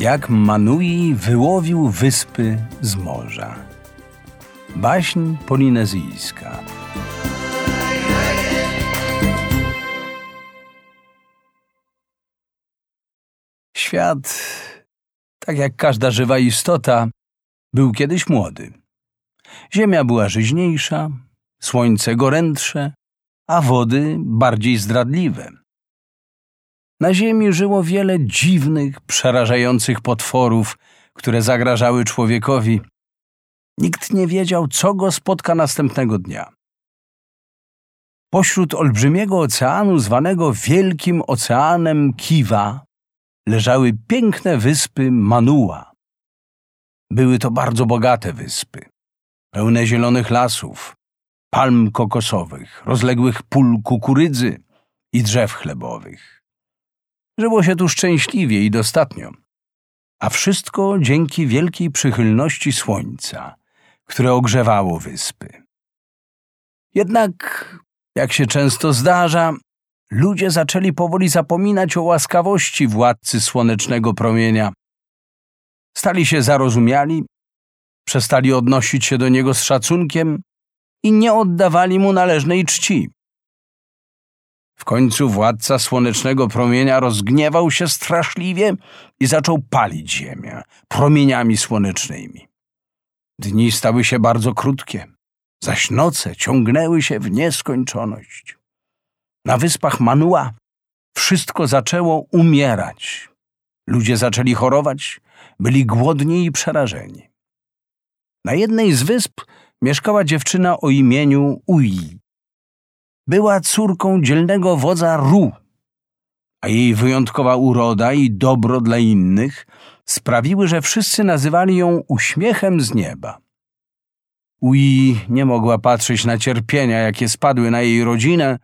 Jak Manui wyłowił wyspy z morza. Baśń polinezyjska. Świat, tak jak każda żywa istota, był kiedyś młody. Ziemia była żyźniejsza, słońce gorętsze, a wody bardziej zdradliwe. Na ziemi żyło wiele dziwnych, przerażających potworów, które zagrażały człowiekowi. Nikt nie wiedział, co go spotka następnego dnia. Pośród olbrzymiego oceanu, zwanego Wielkim Oceanem Kiwa, leżały piękne wyspy Manua. Były to bardzo bogate wyspy, pełne zielonych lasów, palm kokosowych, rozległych pól kukurydzy i drzew chlebowych. Żyło się tu szczęśliwie i dostatnio, a wszystko dzięki wielkiej przychylności słońca, które ogrzewało wyspy. Jednak, jak się często zdarza, ludzie zaczęli powoli zapominać o łaskawości władcy słonecznego promienia. Stali się zarozumiali, przestali odnosić się do niego z szacunkiem i nie oddawali mu należnej czci. W końcu władca słonecznego promienia rozgniewał się straszliwie i zaczął palić ziemię promieniami słonecznymi. Dni stały się bardzo krótkie, zaś noce ciągnęły się w nieskończoność. Na wyspach Manua wszystko zaczęło umierać. Ludzie zaczęli chorować, byli głodni i przerażeni. Na jednej z wysp mieszkała dziewczyna o imieniu Ui. Była córką dzielnego wodza Ru, a jej wyjątkowa uroda i dobro dla innych sprawiły, że wszyscy nazywali ją uśmiechem z nieba. Ui nie mogła patrzeć na cierpienia, jakie spadły na jej rodzinę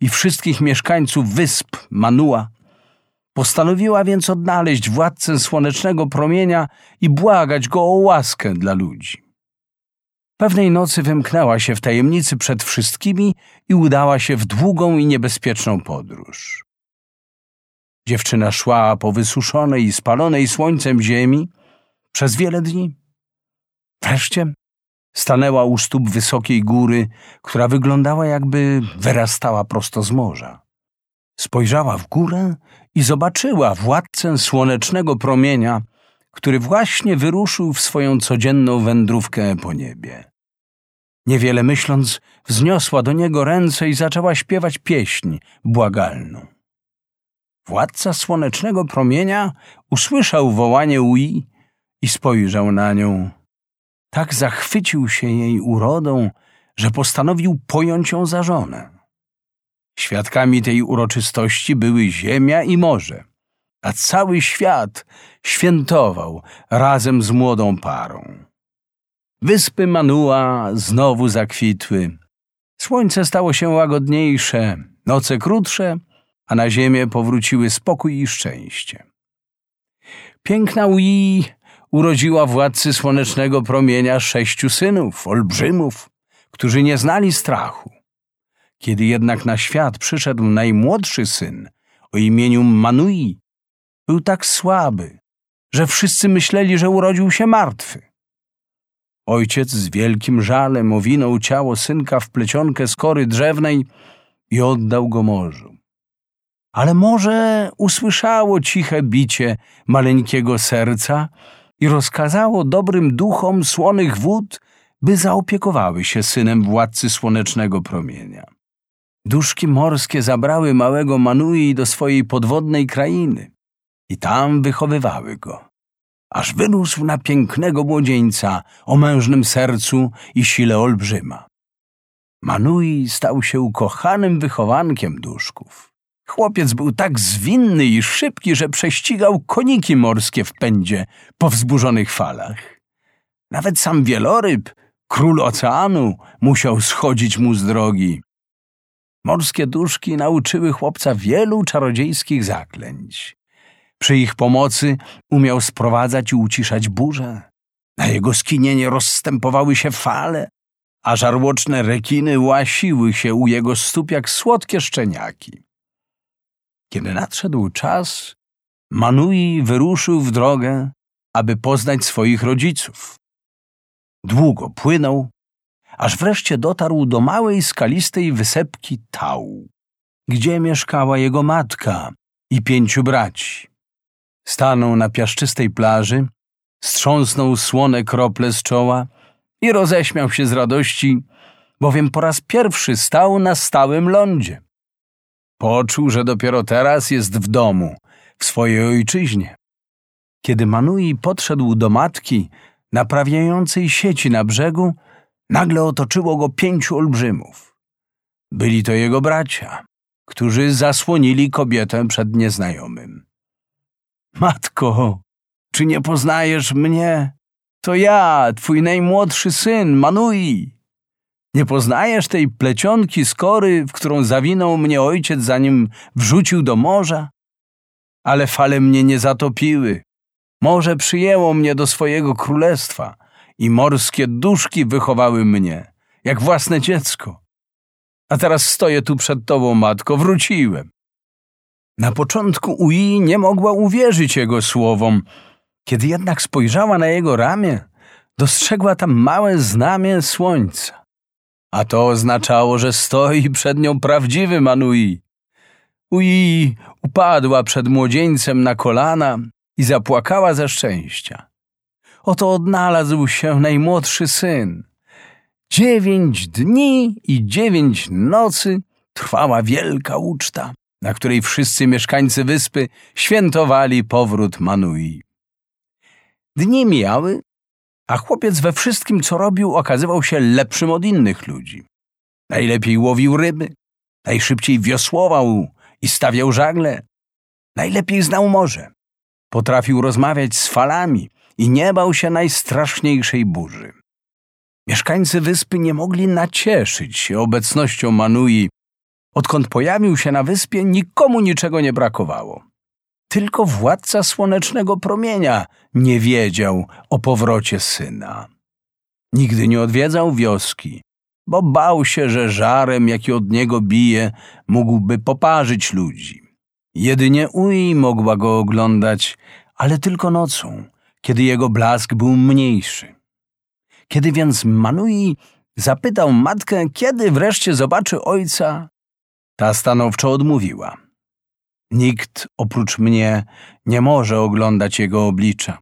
i wszystkich mieszkańców wysp Manua. Postanowiła więc odnaleźć władcę słonecznego promienia i błagać go o łaskę dla ludzi. Pewnej nocy wymknęła się w tajemnicy przed wszystkimi i udała się w długą i niebezpieczną podróż. Dziewczyna szła po wysuszonej i spalonej słońcem ziemi przez wiele dni. Wreszcie stanęła u stóp wysokiej góry, która wyglądała jakby wyrastała prosto z morza. Spojrzała w górę i zobaczyła władcę słonecznego promienia, który właśnie wyruszył w swoją codzienną wędrówkę po niebie. Niewiele myśląc, wzniosła do niego ręce i zaczęła śpiewać pieśń błagalną. Władca słonecznego promienia usłyszał wołanie Ui i spojrzał na nią. Tak zachwycił się jej urodą, że postanowił pojąć ją za żonę. Świadkami tej uroczystości były ziemia i morze, a cały świat świętował razem z młodą parą. Wyspy Manua znowu zakwitły. Słońce stało się łagodniejsze, noce krótsze, a na ziemię powróciły spokój i szczęście. Piękna Ui urodziła władcy słonecznego promienia sześciu synów, olbrzymów, którzy nie znali strachu. Kiedy jednak na świat przyszedł najmłodszy syn o imieniu Manui, był tak słaby, że wszyscy myśleli, że urodził się martwy. Ojciec z wielkim żalem owinął ciało synka w plecionkę skory drzewnej i oddał go morzu. Ale morze usłyszało ciche bicie maleńkiego serca i rozkazało dobrym duchom słonych wód, by zaopiekowały się synem władcy słonecznego promienia. Duszki morskie zabrały małego Manui do swojej podwodnej krainy i tam wychowywały go, aż wyrósł na pięknego młodzieńca o mężnym sercu i sile olbrzyma. Manui stał się ukochanym wychowankiem duszków. Chłopiec był tak zwinny i szybki, że prześcigał koniki morskie w pędzie po wzburzonych falach. Nawet sam wieloryb, król oceanu, musiał schodzić mu z drogi. Morskie duszki nauczyły chłopca wielu czarodziejskich zaklęć. Przy ich pomocy umiał sprowadzać i uciszać burze. Na jego skinienie rozstępowały się fale, a żarłoczne rekiny łasiły się u jego stóp jak słodkie szczeniaki. Kiedy nadszedł czas, Manui wyruszył w drogę, aby poznać swoich rodziców. Długo płynął, aż wreszcie dotarł do małej skalistej wysepki Tau, gdzie mieszkała jego matka i pięciu braci. Stanął na piaszczystej plaży, strząsnął słone krople z czoła i roześmiał się z radości, bowiem po raz pierwszy stał na stałym lądzie. Poczuł, że dopiero teraz jest w domu, w swojej ojczyźnie. Kiedy Manui podszedł do matki, naprawiającej sieci na brzegu, nagle otoczyło go pięciu olbrzymów. Byli to jego bracia, którzy zasłonili kobietę przed nieznajomym. Matko, czy nie poznajesz mnie? To ja, twój najmłodszy syn, Manui. Nie poznajesz tej plecionki skory, w którą zawinął mnie ojciec, zanim wrzucił do morza? Ale fale mnie nie zatopiły. Morze przyjęło mnie do swojego królestwa i morskie duszki wychowały mnie, jak własne dziecko. A teraz stoję tu przed tobą, matko, wróciłem. Na początku Ui nie mogła uwierzyć jego słowom. Kiedy jednak spojrzała na jego ramię, dostrzegła tam małe znamię słońca. A to oznaczało, że stoi przed nią prawdziwy Manui. Ui upadła przed młodzieńcem na kolana i zapłakała ze szczęścia. Oto odnalazł się najmłodszy syn. Dziewięć dni i dziewięć nocy trwała wielka uczta, na której wszyscy mieszkańcy wyspy świętowali powrót Manui. Dni mijały, a chłopiec we wszystkim, co robił, okazywał się lepszym od innych ludzi. Najlepiej łowił ryby, najszybciej wiosłował i stawiał żagle, najlepiej znał morze. Potrafił rozmawiać z falami i nie bał się najstraszniejszej burzy. Mieszkańcy wyspy nie mogli nacieszyć się obecnością Manui. Odkąd pojawił się na wyspie, nikomu niczego nie brakowało. Tylko władca słonecznego promienia nie wiedział o powrocie syna. Nigdy nie odwiedzał wioski, bo bał się, że żarem, jaki od niego bije, mógłby poparzyć ludzi. Jedynie Ui mogła go oglądać, ale tylko nocą, kiedy jego blask był mniejszy. Kiedy więc Manui zapytał matkę, kiedy wreszcie zobaczy ojca, ta stanowczo odmówiła. Nikt oprócz mnie nie może oglądać jego oblicza.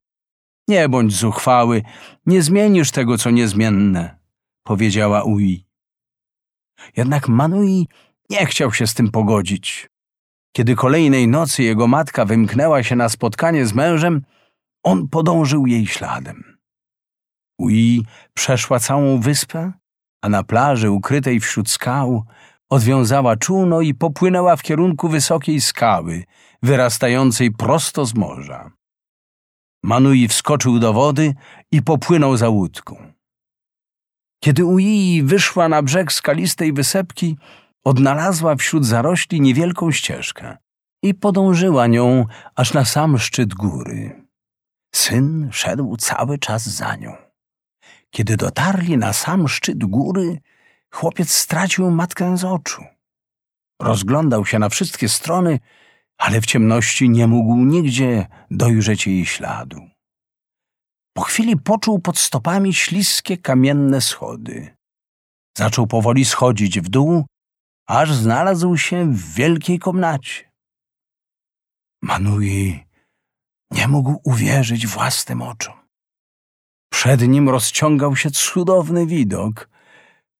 Nie bądź zuchwały, nie zmienisz tego, co niezmienne, powiedziała Ui. Jednak Manui nie chciał się z tym pogodzić. Kiedy kolejnej nocy jego matka wymknęła się na spotkanie z mężem, on podążył jej śladem. Ui przeszła całą wyspę, a na plaży ukrytej wśród skał odwiązała czółno i popłynęła w kierunku wysokiej skały, wyrastającej prosto z morza. Manui wskoczył do wody i popłynął za łódką. Kiedy Ui wyszła na brzeg skalistej wysepki, odnalazła wśród zarośli niewielką ścieżkę i podążyła nią aż na sam szczyt góry. Syn szedł cały czas za nią. Kiedy dotarli na sam szczyt góry, chłopiec stracił matkę z oczu. Rozglądał się na wszystkie strony, ale w ciemności nie mógł nigdzie dojrzeć jej śladu. Po chwili poczuł pod stopami śliskie kamienne schody. Zaczął powoli schodzić w dół, aż znalazł się w wielkiej komnacie. Manui nie mógł uwierzyć własnym oczom. Przed nim rozciągał się cudowny widok.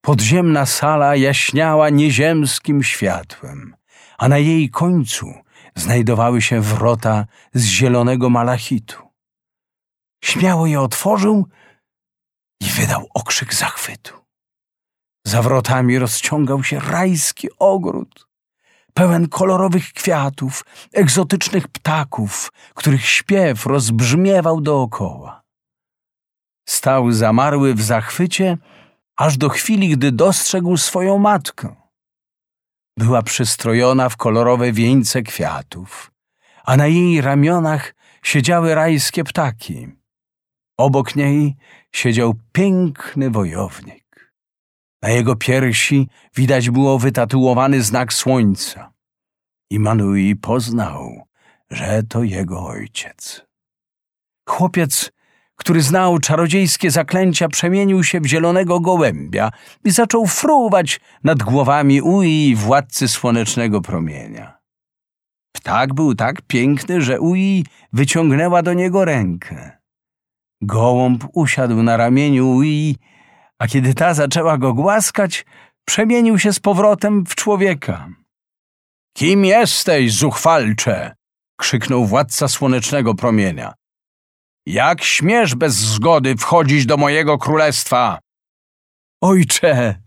Podziemna sala jaśniała nieziemskim światłem, a na jej końcu znajdowały się wrota z zielonego malachitu. Śmiało je otworzył i wydał okrzyk zachwytu. Za wrotami rozciągał się rajski ogród, pełen kolorowych kwiatów, egzotycznych ptaków, których śpiew rozbrzmiewał dookoła. Stał zamarły w zachwycie, aż do chwili, gdy dostrzegł swoją matkę. Była przystrojona w kolorowe wieńce kwiatów, a na jej ramionach siedziały rajskie ptaki. Obok niej siedział piękny wojownik. Na jego piersi widać było wytatuowany znak słońca. I Manui poznał, że to jego ojciec. Chłopiec, który znał czarodziejskie zaklęcia, przemienił się w zielonego gołębia i zaczął fruwać nad głowami Ui, władcy słonecznego promienia. Ptak był tak piękny, że Ui wyciągnęła do niego rękę. Gołąb usiadł na ramieniu Ui, a kiedy ta zaczęła go głaskać, przemienił się z powrotem w człowieka. Kim jesteś, zuchwalcze? krzyknął władca słonecznego promienia. Jak śmiesz bez zgody wchodzić do mojego królestwa? Ojcze,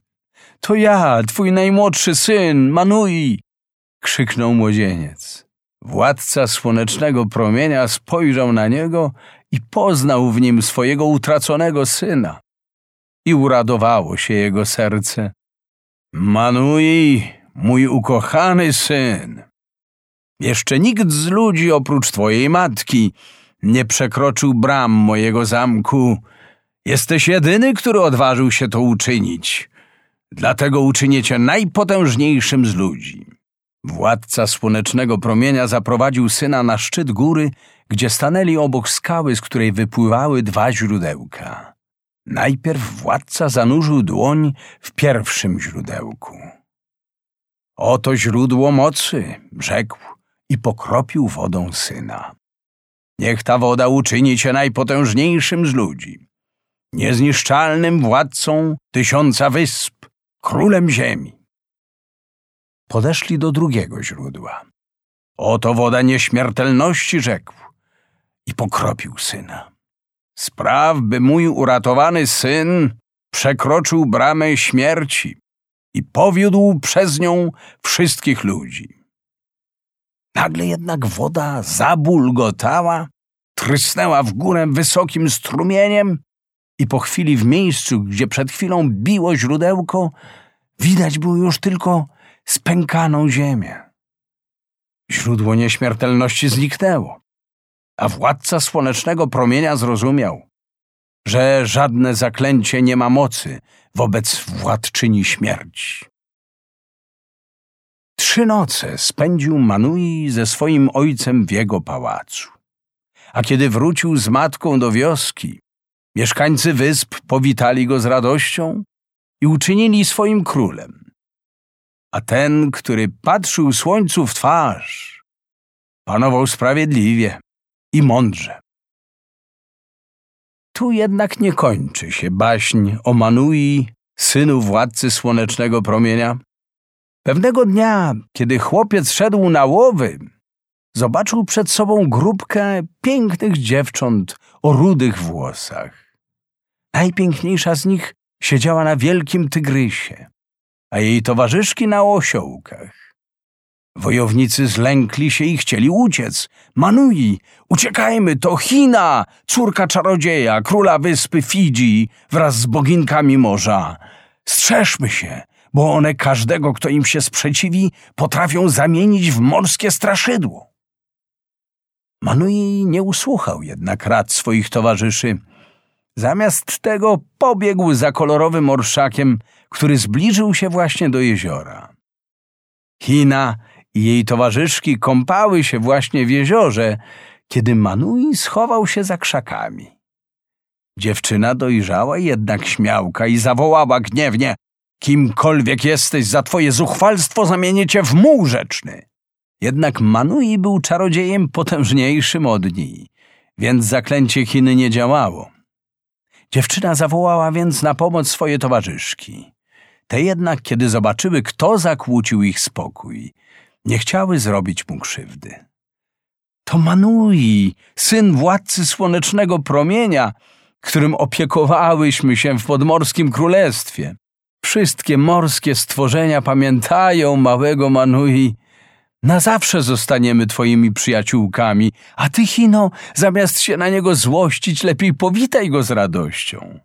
to ja, twój najmłodszy syn, Manui, krzyknął młodzieniec. Władca słonecznego promienia spojrzał na niego i poznał w nim swojego utraconego syna. I uradowało się jego serce. Manui, mój ukochany syn. Jeszcze nikt z ludzi oprócz twojej matki nie przekroczył bram mojego zamku. Jesteś jedyny, który odważył się to uczynić. Dlatego uczynię cię najpotężniejszym z ludzi. Władca słonecznego promienia zaprowadził syna na szczyt góry, gdzie stanęli obok skały, z której wypływały dwa źródełka. Najpierw władca zanurzył dłoń w pierwszym źródełku. Oto źródło mocy, rzekł i pokropił wodą syna. Niech ta woda uczyni cię najpotężniejszym z ludzi, niezniszczalnym władcą tysiąca wysp, królem ziemi. Podeszli do drugiego źródła. Oto woda nieśmiertelności, rzekł i pokropił syna. Spraw, by mój uratowany syn przekroczył bramę śmierci i powiódł przez nią wszystkich ludzi. Nagle jednak woda zabulgotała, trysnęła w górę wysokim strumieniem i po chwili w miejscu, gdzie przed chwilą biło źródełko, widać było już tylko spękaną ziemię. Źródło nieśmiertelności zniknęło, a władca słonecznego promienia zrozumiał, że żadne zaklęcie nie ma mocy wobec władczyni śmierci. Trzy noce spędził Manui ze swoim ojcem w jego pałacu. A kiedy wrócił z matką do wioski, mieszkańcy wysp powitali go z radością i uczynili swoim królem. A ten, który patrzył słońcu w twarz, panował sprawiedliwie i mądrze. Tu jednak nie kończy się baśń o Manui, synu władcy słonecznego promienia. Pewnego dnia, kiedy chłopiec szedł na łowy, zobaczył przed sobą grupkę pięknych dziewcząt o rudych włosach. Najpiękniejsza z nich siedziała na wielkim tygrysie, a jej towarzyszki na osiołkach. Wojownicy zlękli się i chcieli uciec. Manui, uciekajmy, to China, córka czarodzieja, króla wyspy Fidzi, wraz z boginkami morza. Strzeżmy się, bo one każdego, kto im się sprzeciwi, potrafią zamienić w morskie straszydło. Manui nie usłuchał jednak rad swoich towarzyszy. Zamiast tego pobiegł za kolorowym orszakiem, który zbliżył się właśnie do jeziora. China i jej towarzyszki kąpały się właśnie w jeziorze, kiedy Manui schował się za krzakami. Dziewczyna dojrzała jednak śmiałka i zawołała gniewnie Kimkolwiek jesteś, za twoje zuchwalstwo zamienię cię w muł rzeczny. Jednak Manui był czarodziejem potężniejszym od niej, więc zaklęcie Chiny nie działało. Dziewczyna zawołała więc na pomoc swoje towarzyszki. Te jednak, kiedy zobaczyły, kto zakłócił ich spokój, nie chciały zrobić mu krzywdy. To Manui, syn władcy słonecznego promienia, którym opiekowałyśmy się w podmorskim królestwie. Wszystkie morskie stworzenia pamiętają małego Manui. Na zawsze zostaniemy twoimi przyjaciółkami, a ty, Chino, zamiast się na niego złościć, lepiej powitaj go z radością.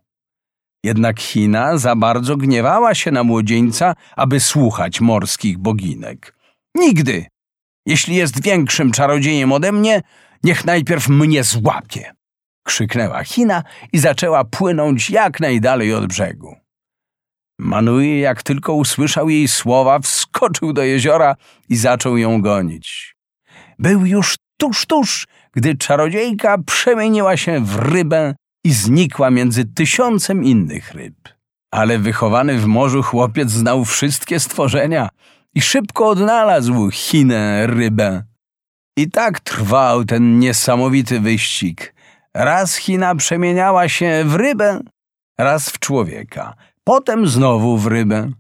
Jednak China za bardzo gniewała się na młodzieńca, aby słuchać morskich boginek. Nigdy! Jeśli jest większym czarodziejem ode mnie, niech najpierw mnie złapie! krzyknęła China i zaczęła płynąć jak najdalej od brzegu. Manui, jak tylko usłyszał jej słowa, wskoczył do jeziora i zaczął ją gonić. Był już tuż, tuż, gdy czarodziejka przemieniła się w rybę i znikła między tysiącem innych ryb. Ale wychowany w morzu chłopiec znał wszystkie stworzenia i szybko odnalazł Chinę rybę. I tak trwał ten niesamowity wyścig. Raz China przemieniała się w rybę, raz w człowieka, potem znowu w rybę.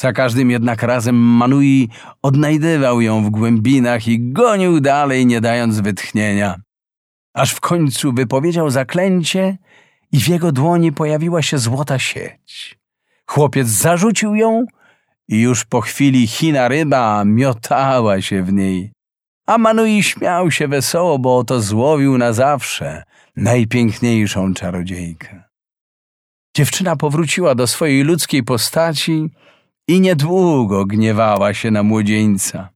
Za każdym jednak razem Manui odnajdywał ją w głębinach i gonił dalej, nie dając wytchnienia. Aż w końcu wypowiedział zaklęcie i w jego dłoni pojawiła się złota sieć. Chłopiec zarzucił ją i już po chwili China ryba miotała się w niej. A Manui śmiał się wesoło, bo oto złowił na zawsze najpiękniejszą czarodziejkę. Dziewczyna powróciła do swojej ludzkiej postaci i niedługo gniewała się na młodzieńca.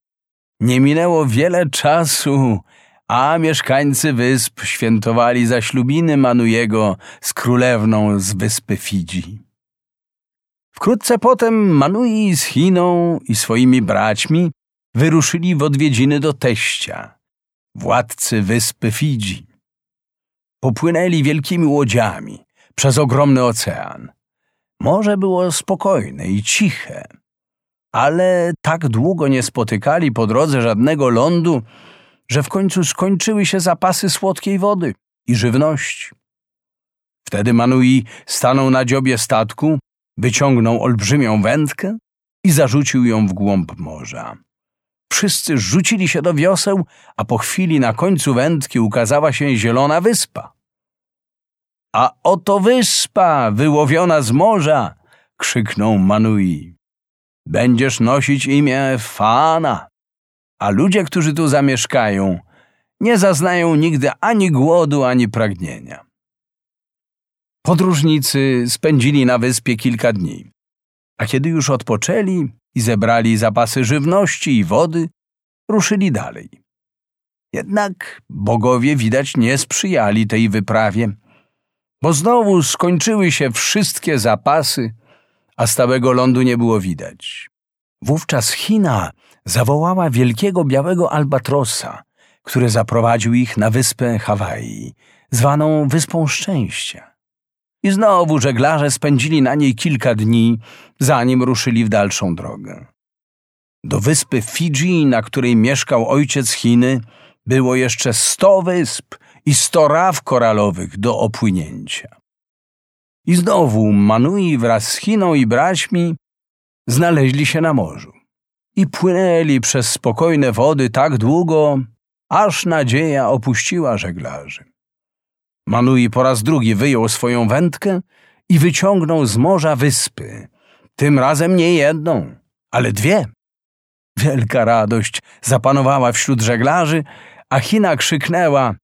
Nie minęło wiele czasu, a mieszkańcy wysp świętowali zaślubiny Manujego z królewną z wyspy Fidzi. Wkrótce potem Manui z Chiną i swoimi braćmi wyruszyli w odwiedziny do teścia, władcy wyspy Fidzi. Popłynęli wielkimi łodziami przez ogromny ocean. Morze było spokojne i ciche, ale tak długo nie spotykali po drodze żadnego lądu, że w końcu skończyły się zapasy słodkiej wody i żywności. Wtedy Manui stanął na dziobie statku, wyciągnął olbrzymią wędkę i zarzucił ją w głąb morza. Wszyscy rzucili się do wioseł, a po chwili na końcu wędki ukazała się zielona wyspa. A oto wyspa wyłowiona z morza! krzyknął Manui. Będziesz nosić imię Fana, a ludzie, którzy tu zamieszkają, nie zaznają nigdy ani głodu, ani pragnienia. Podróżnicy spędzili na wyspie kilka dni, a kiedy już odpoczęli i zebrali zapasy żywności i wody, ruszyli dalej. Jednak bogowie widać nie sprzyjali tej wyprawie bo znowu skończyły się wszystkie zapasy, a stałego lądu nie było widać. Wówczas China zawołała wielkiego białego albatrosa, który zaprowadził ich na wyspę Hawaii, zwaną Wyspą Szczęścia. I znowu żeglarze spędzili na niej kilka dni, zanim ruszyli w dalszą drogę. Do wyspy Fidżi, na której mieszkał ojciec Chiny, było jeszcze sto wysp – i sto raw koralowych do opłynięcia. I znowu Manui wraz z Chiną i braćmi znaleźli się na morzu i płynęli przez spokojne wody tak długo, aż nadzieja opuściła żeglarzy. Manui po raz drugi wyjął swoją wędkę i wyciągnął z morza wyspy, tym razem nie jedną, ale dwie. Wielka radość zapanowała wśród żeglarzy, a China krzyknęła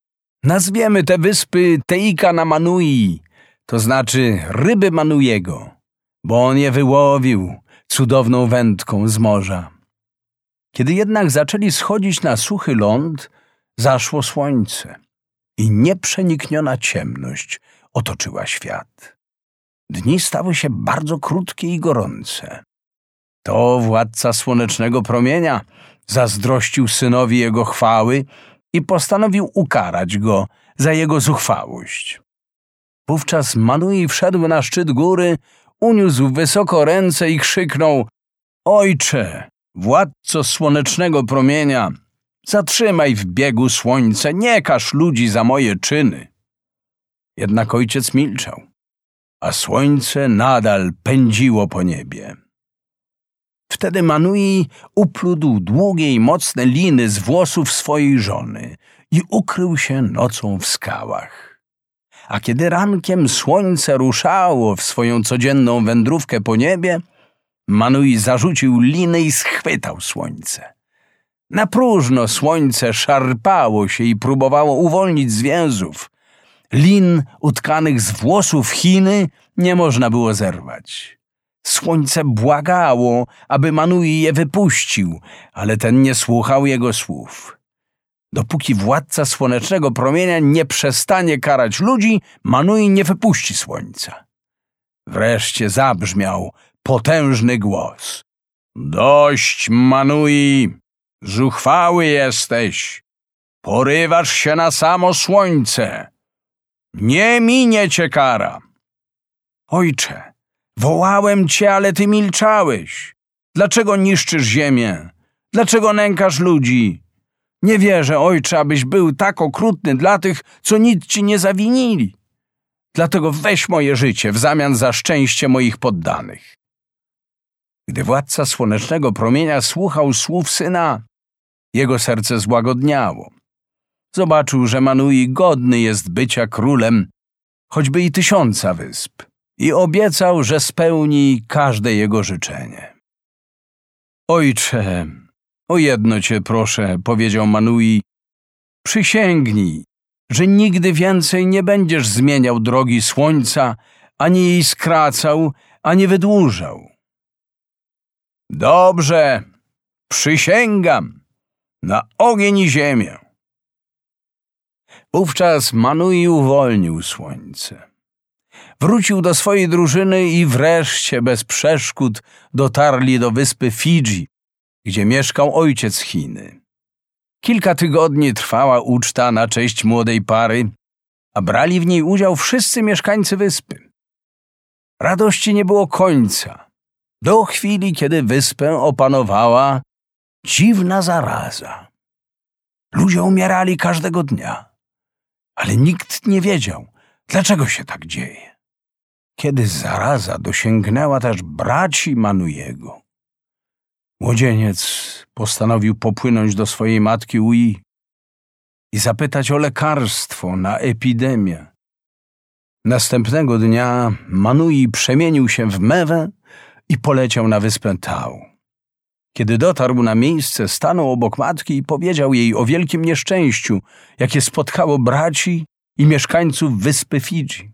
Nazwiemy te wyspy Teika na Manui, to znaczy ryby Manujego, bo on je wyłowił cudowną wędką z morza. Kiedy jednak zaczęli schodzić na suchy ląd, zaszło słońce i nieprzenikniona ciemność otoczyła świat. Dni stały się bardzo krótkie i gorące. To władca słonecznego promienia zazdrościł synowi jego chwały i postanowił ukarać go za jego zuchwałość. Wówczas Manui wszedł na szczyt góry, uniósł wysoko ręce i krzyknął Ojcze, władco słonecznego promienia, zatrzymaj w biegu słońce, nie każ ludzi za moje czyny. Jednak ojciec milczał, a słońce nadal pędziło po niebie. Wtedy Manui uplódł długie i mocne liny z włosów swojej żony i ukrył się nocą w skałach. A kiedy rankiem słońce ruszało w swoją codzienną wędrówkę po niebie, Manui zarzucił liny i schwytał słońce. Na próżno słońce szarpało się i próbowało uwolnić z więzów. Lin utkanych z włosów Chiny nie można było zerwać. Słońce błagało, aby Manui je wypuścił, ale ten nie słuchał jego słów. Dopóki władca słonecznego promienia nie przestanie karać ludzi, Manui nie wypuści słońca. Wreszcie zabrzmiał potężny głos. Dość, Manui! Zuchwały jesteś! Porywasz się na samo słońce. Nie minie cię kara. Ojcze, wołałem cię, ale ty milczałeś. Dlaczego niszczysz ziemię? Dlaczego nękasz ludzi? Nie wierzę, ojcze, abyś był tak okrutny dla tych, co nic ci nie zawinili. Dlatego weź moje życie w zamian za szczęście moich poddanych. Gdy władca słonecznego promienia słuchał słów syna, jego serce złagodniało. Zobaczył, że Manui godny jest bycia królem, choćby i tysiąca wysp, i obiecał, że spełni każde jego życzenie. Ojcze, o jedno cię proszę, powiedział Manui, przysięgnij, że nigdy więcej nie będziesz zmieniał drogi słońca, ani jej skracał, ani wydłużał. Dobrze, przysięgam na ogień i ziemię. Wówczas Manui uwolnił słońce. Wrócił do swojej drużyny i wreszcie bez przeszkód dotarli do wyspy Fidżi, gdzie mieszkał ojciec Chiny. Kilka tygodni trwała uczta na cześć młodej pary, a brali w niej udział wszyscy mieszkańcy wyspy. Radości nie było końca, do chwili, kiedy wyspę opanowała dziwna zaraza. Ludzie umierali każdego dnia, ale nikt nie wiedział, dlaczego się tak dzieje. Kiedy zaraza dosięgnęła też braci Manujego, Młodzieniec postanowił popłynąć do swojej matki Ui i zapytać o lekarstwo na epidemię. Następnego dnia Manui przemienił się w mewę i poleciał na wyspę Tau. Kiedy dotarł na miejsce, stanął obok matki i powiedział jej o wielkim nieszczęściu, jakie spotkało braci i mieszkańców wyspy Fidżi.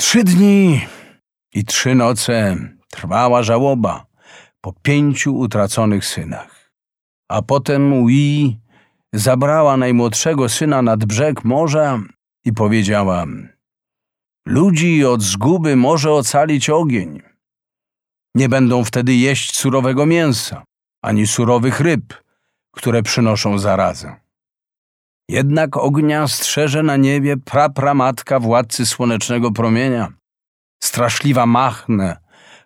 Trzy dni i trzy noce trwała żałoba po pięciu utraconych synach. A potem Ui zabrała najmłodszego syna nad brzeg morza i powiedziała: Ludzi od zguby może ocalić ogień. Nie będą wtedy jeść surowego mięsa, ani surowych ryb, które przynoszą zarazę. Jednak ognia strzeże na niebie prapramatka władcy słonecznego promienia, straszliwa Machne,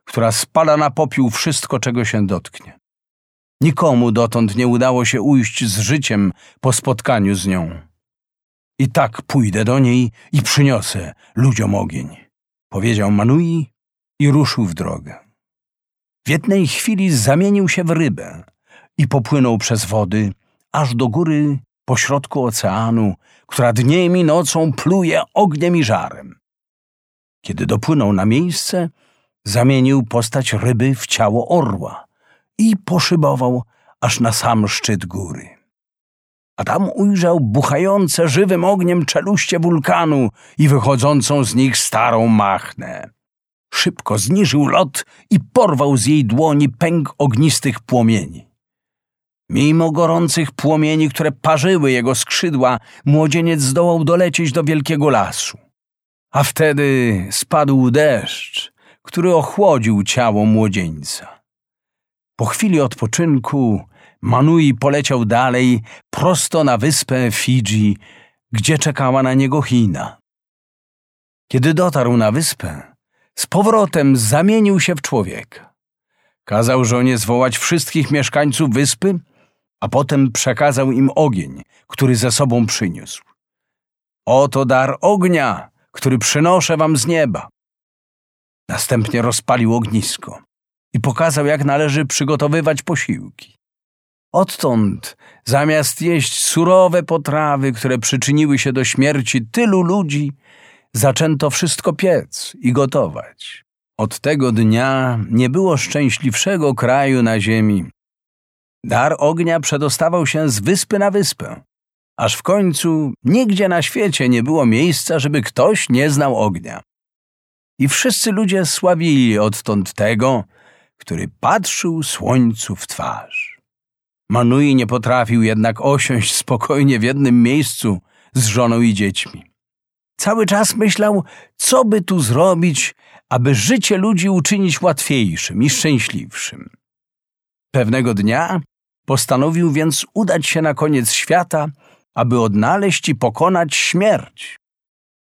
która spala na popiół wszystko, czego się dotknie. Nikomu dotąd nie udało się ujść z życiem po spotkaniu z nią. I tak pójdę do niej i przyniosę ludziom ogień, powiedział Manui i ruszył w drogę. W jednej chwili zamienił się w rybę i popłynął przez wody aż do góry pośrodku oceanu, która dniem i nocą pluje ogniem i żarem. Kiedy dopłynął na miejsce, zamienił postać ryby w ciało orła i poszybował aż na sam szczyt góry. A tam ujrzał buchające żywym ogniem czeluście wulkanu i wychodzącą z nich starą machnę. Szybko zniżył lot i porwał z jej dłoni pęk ognistych płomieni. Mimo gorących płomieni, które parzyły jego skrzydła, młodzieniec zdołał dolecieć do wielkiego lasu. A wtedy spadł deszcz który ochłodził ciało młodzieńca. Po chwili odpoczynku Manui poleciał dalej prosto na wyspę Fidżi, gdzie czekała na niego China. Kiedy dotarł na wyspę, z powrotem zamienił się w człowieka. Kazał żonie zwołać wszystkich mieszkańców wyspy, a potem przekazał im ogień, który ze sobą przyniósł. Oto dar ognia, który przynoszę wam z nieba. Następnie rozpalił ognisko i pokazał, jak należy przygotowywać posiłki. Odtąd, zamiast jeść surowe potrawy, które przyczyniły się do śmierci tylu ludzi, zaczęto wszystko piec i gotować. Od tego dnia nie było szczęśliwszego kraju na ziemi. Dar ognia przedostawał się z wyspy na wyspę, aż w końcu nigdzie na świecie nie było miejsca, żeby ktoś nie znał ognia i wszyscy ludzie sławili odtąd tego, który patrzył słońcu w twarz. Manui nie potrafił jednak osiąść spokojnie w jednym miejscu z żoną i dziećmi. Cały czas myślał, co by tu zrobić, aby życie ludzi uczynić łatwiejszym i szczęśliwszym. Pewnego dnia postanowił więc udać się na koniec świata aby odnaleźć i pokonać śmierć.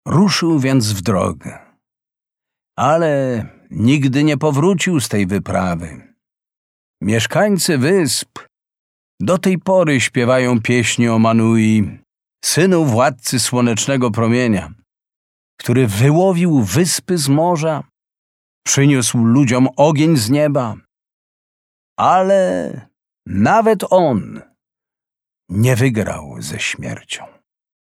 Ruszył więc w drogę. Ale nigdy nie powrócił z tej wyprawy. Mieszkańcy wysp do tej pory śpiewają pieśni o Manui, synu władcy słonecznego promienia, który wyłowił wyspy z morza, przyniósł ludziom ogień z nieba, ale nawet on nie wygrał ze śmiercią.